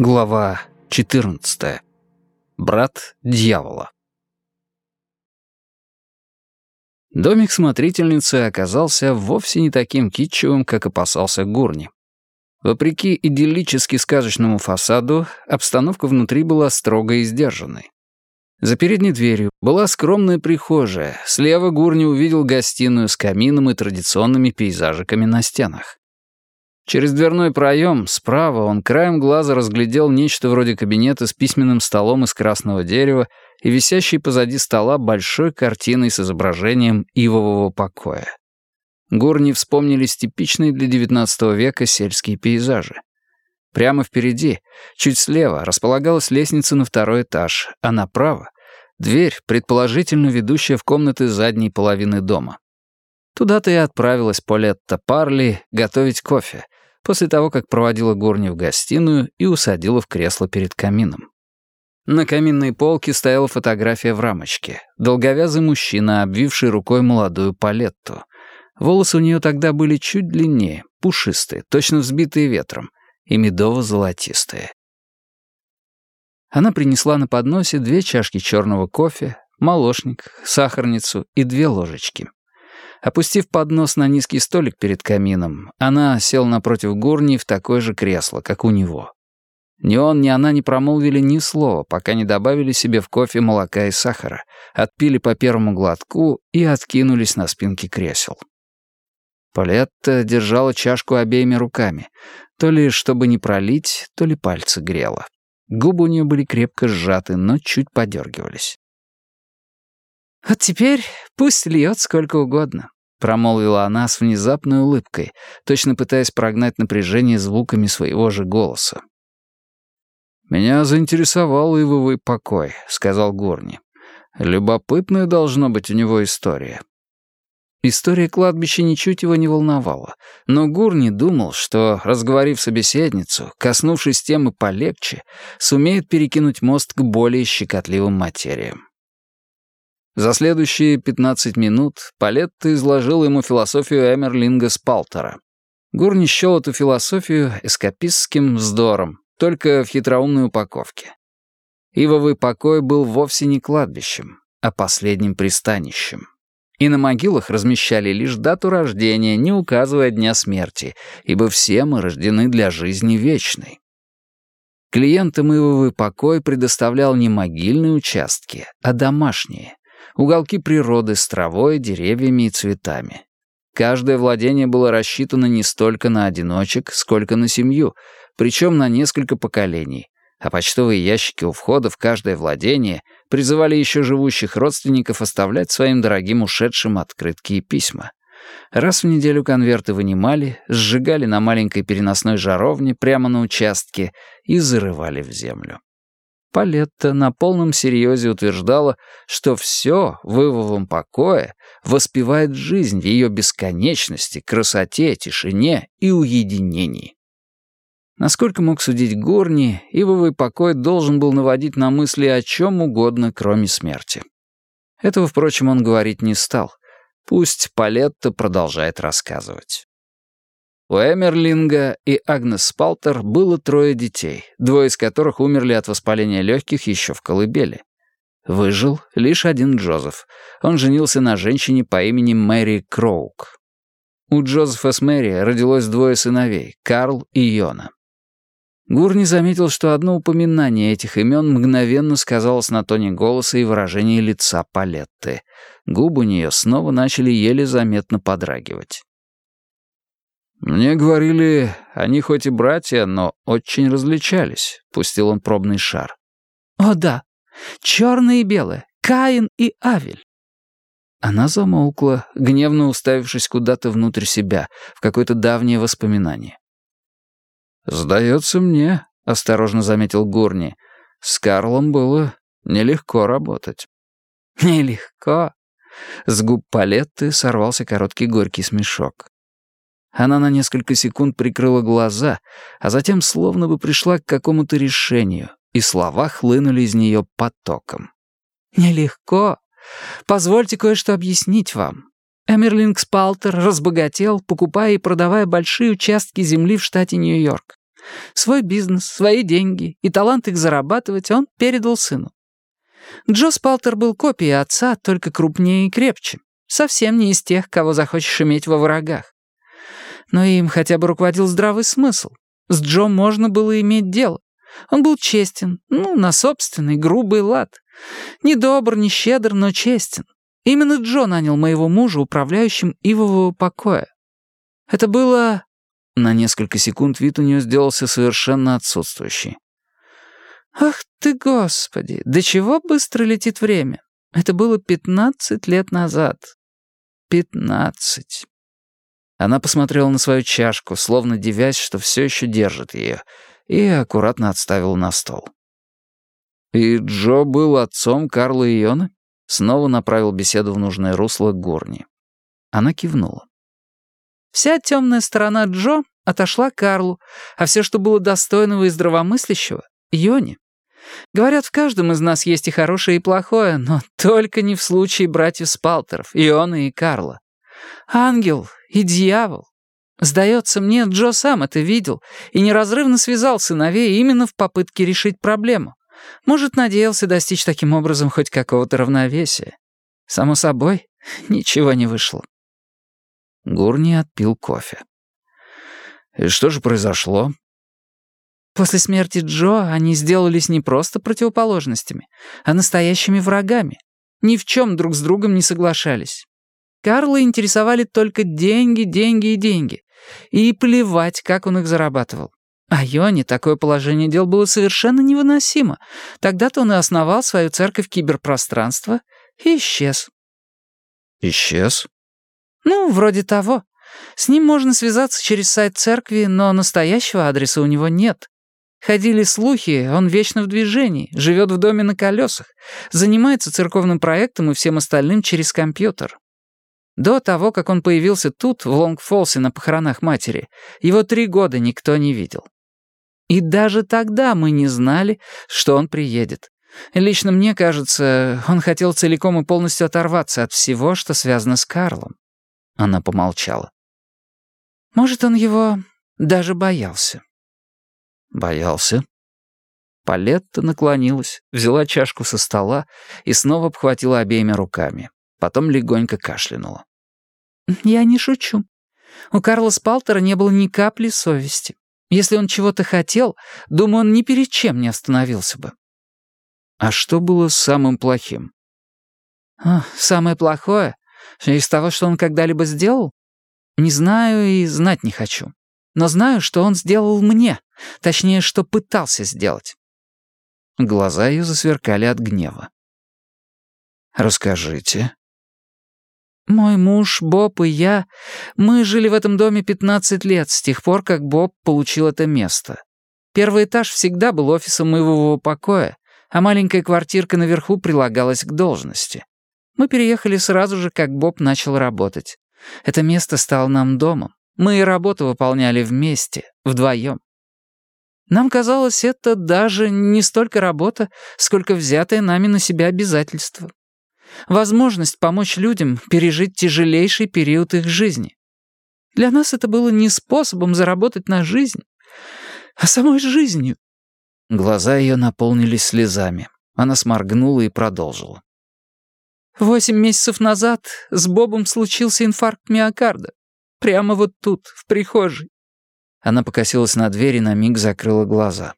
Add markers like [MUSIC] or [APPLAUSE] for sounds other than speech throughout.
Глава 14. Брат дьявола. Домик смотрительницы оказался вовсе не таким китчевым, как опасался Гурни. Вопреки идиллически сказочному фасаду, обстановка внутри была строго и сдержанной. За передней дверью была скромная прихожая, слева Гурни увидел гостиную с камином и традиционными пейзажиками на стенах. Через дверной проем справа он краем глаза разглядел нечто вроде кабинета с письменным столом из красного дерева и висящей позади стола большой картиной с изображением ивового покоя. Гурни вспомнились типичные для XIX века сельские пейзажи. Прямо впереди, чуть слева, располагалась лестница на второй этаж, а направо — дверь, предположительно ведущая в комнаты задней половины дома. Туда-то и отправилась Полетта Парли готовить кофе — после того, как проводила Горни в гостиную и усадила в кресло перед камином. На каминной полке стояла фотография в рамочке. Долговязый мужчина, обвивший рукой молодую палетту. Волосы у нее тогда были чуть длиннее, пушистые, точно взбитые ветром, и медово-золотистые. Она принесла на подносе две чашки черного кофе, молочник, сахарницу и две ложечки. Опустив поднос на низкий столик перед камином, она села напротив Гурни в такое же кресло, как у него. Ни он, ни она не промолвили ни слова, пока не добавили себе в кофе молока и сахара, отпили по первому глотку и откинулись на спинки кресел. Полетта держала чашку обеими руками, то ли чтобы не пролить, то ли пальцы грела. Губы у нее были крепко сжаты, но чуть подергивались. «Вот теперь пусть льет сколько угодно», — промолвила она с внезапной улыбкой, точно пытаясь прогнать напряжение звуками своего же голоса. «Меня заинтересовал ивовый покой», — сказал Горни. «Любопытная должна быть у него история». История кладбища ничуть его не волновала, но Гурни думал, что, разговорив собеседницу, коснувшись темы полегче, сумеет перекинуть мост к более щекотливым материям. За следующие 15 минут Палетта изложил ему философию Эмерлинга Спалтера. Гурни счел эту философию эскапистским вздором, только в хитроумной упаковке. Ивовый покой был вовсе не кладбищем, а последним пристанищем. И на могилах размещали лишь дату рождения, не указывая дня смерти, ибо все мы рождены для жизни вечной. Клиентам Ивовый покой предоставлял не могильные участки, а домашние, уголки природы с травой, деревьями и цветами. Каждое владение было рассчитано не столько на одиночек, сколько на семью, причем на несколько поколений, а почтовые ящики у входа в каждое владение призывали еще живущих родственников оставлять своим дорогим ушедшим открытки и письма. Раз в неделю конверты вынимали, сжигали на маленькой переносной жаровне прямо на участке и зарывали в землю. Палетта на полном серьезе утверждала, что все в Ивовом покое воспевает жизнь в ее бесконечности, красоте, тишине и уединении. Насколько мог судить Горни, Ивовый покой должен был наводить на мысли о чем угодно, кроме смерти. Этого, впрочем, он говорить не стал. Пусть Палетта продолжает рассказывать. У Эмерлинга и Агнес Спалтер было трое детей, двое из которых умерли от воспаления легких еще в колыбели. Выжил лишь один Джозеф. Он женился на женщине по имени Мэри Кроук. У Джозефа с Мэри родилось двое сыновей — Карл и Йона. Гурни заметил, что одно упоминание этих имен мгновенно сказалось на тоне голоса и выражении лица Палетты. Губы у нее снова начали еле заметно подрагивать. «Мне говорили, они хоть и братья, но очень различались», — пустил он пробный шар. «О да, черное и белое, Каин и Авель». Она замолкла, гневно уставившись куда-то внутрь себя, в какое-то давнее воспоминание. «Сдается мне», — осторожно заметил Гурни, — «с Карлом было нелегко работать». «Нелегко?» С губ Палетты сорвался короткий горький смешок. Она на несколько секунд прикрыла глаза, а затем словно бы пришла к какому-то решению, и слова хлынули из нее потоком. «Нелегко. Позвольте кое-что объяснить вам. Эмерлинг Спалтер разбогател, покупая и продавая большие участки земли в штате Нью-Йорк. Свой бизнес, свои деньги и талант их зарабатывать он передал сыну. Джо Спалтер был копией отца, только крупнее и крепче. Совсем не из тех, кого захочешь иметь во врагах. Но им хотя бы руководил здравый смысл. С Джо можно было иметь дело. Он был честен, ну, на собственный грубый лад. Не добр, не щедр, но честен. Именно Джо нанял моего мужа управляющим ивового покоя. Это было... На несколько секунд вид у нее сделался совершенно отсутствующий. «Ах ты, Господи, до чего быстро летит время? Это было пятнадцать лет назад. Пятнадцать». Она посмотрела на свою чашку, словно дивясь, что все еще держит ее, и аккуратно отставила на стол. «И Джо был отцом Карла и Йона?» Снова направил беседу в нужное русло Горни. Она кивнула. Вся темная сторона Джо отошла Карлу, а все, что было достойного и здравомыслящего — Йоне. Говорят, в каждом из нас есть и хорошее, и плохое, но только не в случае братьев Спалтеров, Иона и Карла. Ангел и дьявол. Сдается мне, Джо сам это видел и неразрывно связал сыновей именно в попытке решить проблему. Может, надеялся достичь таким образом хоть какого-то равновесия. Само собой, ничего не вышло. Гурни отпил кофе. «И что же произошло?» После смерти Джо они сделались не просто противоположностями, а настоящими врагами. Ни в чем друг с другом не соглашались. Карла интересовали только деньги, деньги и деньги. И плевать, как он их зарабатывал. А Йоне такое положение дел было совершенно невыносимо. Тогда-то он и основал свою церковь киберпространства и исчез. Исчез? Ну, вроде того. С ним можно связаться через сайт церкви, но настоящего адреса у него нет. Ходили слухи, он вечно в движении, живет в доме на колесах, занимается церковным проектом и всем остальным через компьютер. До того, как он появился тут, в Лонгфолсе на похоронах матери, его три года никто не видел. И даже тогда мы не знали, что он приедет. Лично мне кажется, он хотел целиком и полностью оторваться от всего, что связано с Карлом. Она помолчала. Может, он его даже боялся. Боялся? Палетта наклонилась, взяла чашку со стола и снова обхватила обеими руками. Потом легонько кашлянула. «Я не шучу. У Карла Спалтера не было ни капли совести. Если он чего-то хотел, думаю, он ни перед чем не остановился бы. А что было самым плохим? А, самое плохое? Из того, что он когда-либо сделал? Не знаю и знать не хочу. Но знаю, что он сделал мне. Точнее, что пытался сделать. Глаза ее засверкали от гнева. «Расскажите», мой муж, Боб и я, мы жили в этом доме 15 лет, с тех пор, как Боб получил это место. Первый этаж всегда был офисом моего покоя, а маленькая квартирка наверху прилагалась к должности. Мы переехали сразу же, как Боб начал работать. Это место стало нам домом. Мы и работу выполняли вместе, вдвоем. Нам казалось, это даже не столько работа, сколько взятое нами на себя обязательство возможность помочь людям пережить тяжелейший период их жизни. Для нас это было не способом заработать на жизнь, а самой жизнью. Глаза ее наполнились слезами. Она сморгнула и продолжила. Восемь месяцев назад с Бобом случился инфаркт миокарда. Прямо вот тут, в прихожей. Она покосилась на дверь и на миг закрыла глаза.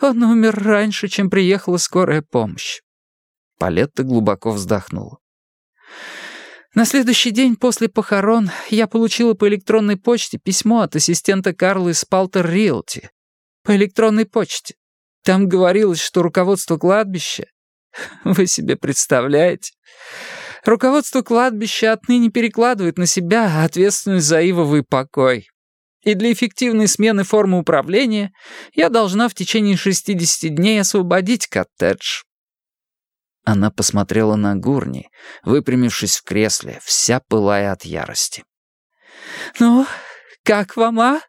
Он умер раньше, чем приехала скорая помощь. Палетта глубоко вздохнула. На следующий день после похорон я получила по электронной почте письмо от ассистента Карла из Палтер Риэлти. По электронной почте. Там говорилось, что руководство кладбища... [LAUGHS] Вы себе представляете? Руководство кладбища отныне перекладывает на себя ответственность за ивовый покой. И для эффективной смены формы управления я должна в течение 60 дней освободить коттедж. Она посмотрела на Гурни, выпрямившись в кресле, вся пылая от ярости. «Ну, как вам, а?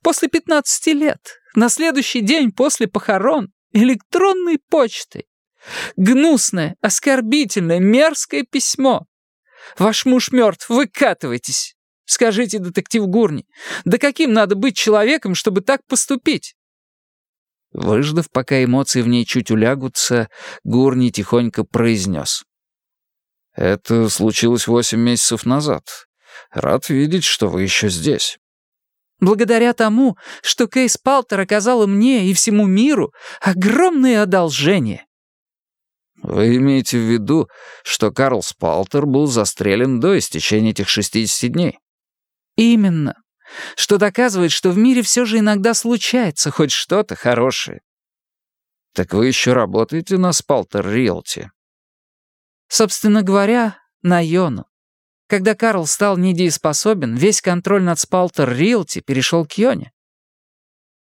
После пятнадцати лет, на следующий день после похорон, электронной почтой. Гнусное, оскорбительное, мерзкое письмо. Ваш муж мертв, выкатывайтесь. Скажите, детектив Гурни, да каким надо быть человеком, чтобы так поступить?» Выждав, пока эмоции в ней чуть улягутся, Гурни тихонько произнес. «Это случилось восемь месяцев назад. Рад видеть, что вы еще здесь». «Благодаря тому, что Кейс Палтер оказала мне и всему миру огромные одолжения». «Вы имеете в виду, что Карл Спалтер был застрелен до истечения этих 60 дней?» «Именно. Что доказывает, что в мире все же иногда случается хоть что-то хорошее». «Так вы еще работаете на Спалтер Риэлти?» «Собственно говоря, на Йону. Когда Карл стал недееспособен, весь контроль над Спалтер Риэлти перешел к Йоне».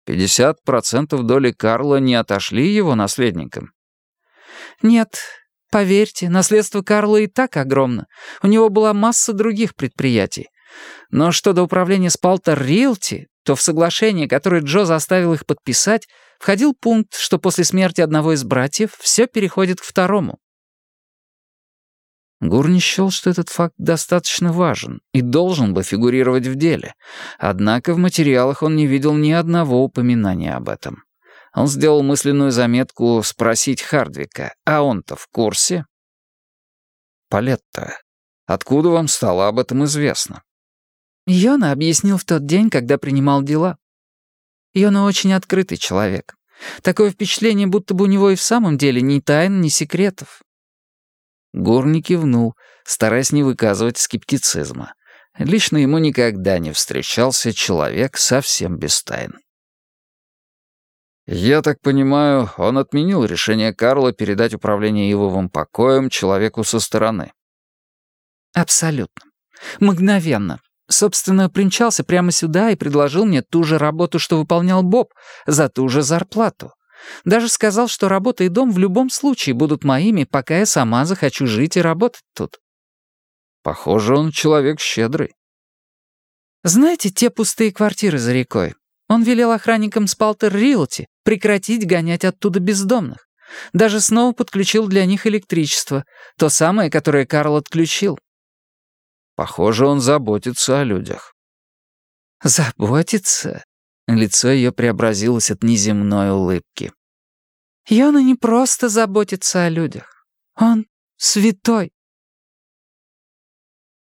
«50% доли Карла не отошли его наследникам?» «Нет, поверьте, наследство Карла и так огромно. У него была масса других предприятий. Но что до управления Спалтер Риэлти, то в соглашение, которое Джо заставил их подписать, входил пункт, что после смерти одного из братьев все переходит к второму. Гурни счел, что этот факт достаточно важен и должен бы фигурировать в деле, однако в материалах он не видел ни одного упоминания об этом. Он сделал мысленную заметку спросить Хардвика, а он-то в курсе? «Палетта, откуда вам стало об этом известно?» Йона объяснил в тот день, когда принимал дела. Йона очень открытый человек. Такое впечатление, будто бы у него и в самом деле ни тайн, ни секретов. Горни кивнул, стараясь не выказывать скептицизма. Лично ему никогда не встречался человек совсем без тайн. «Я так понимаю, он отменил решение Карла передать управление Ивовым покоем человеку со стороны?» «Абсолютно. Мгновенно. Собственно, примчался прямо сюда и предложил мне ту же работу, что выполнял Боб, за ту же зарплату. Даже сказал, что работа и дом в любом случае будут моими, пока я сама захочу жить и работать тут». «Похоже, он человек щедрый». «Знаете те пустые квартиры за рекой? Он велел охранникам Спалтер Риэлти прекратить гонять оттуда бездомных. Даже снова подключил для них электричество, то самое, которое Карл отключил. Похоже, он заботится о людях. Заботится? Лицо ее преобразилось от неземной улыбки. Йона не просто заботится о людях. Он святой.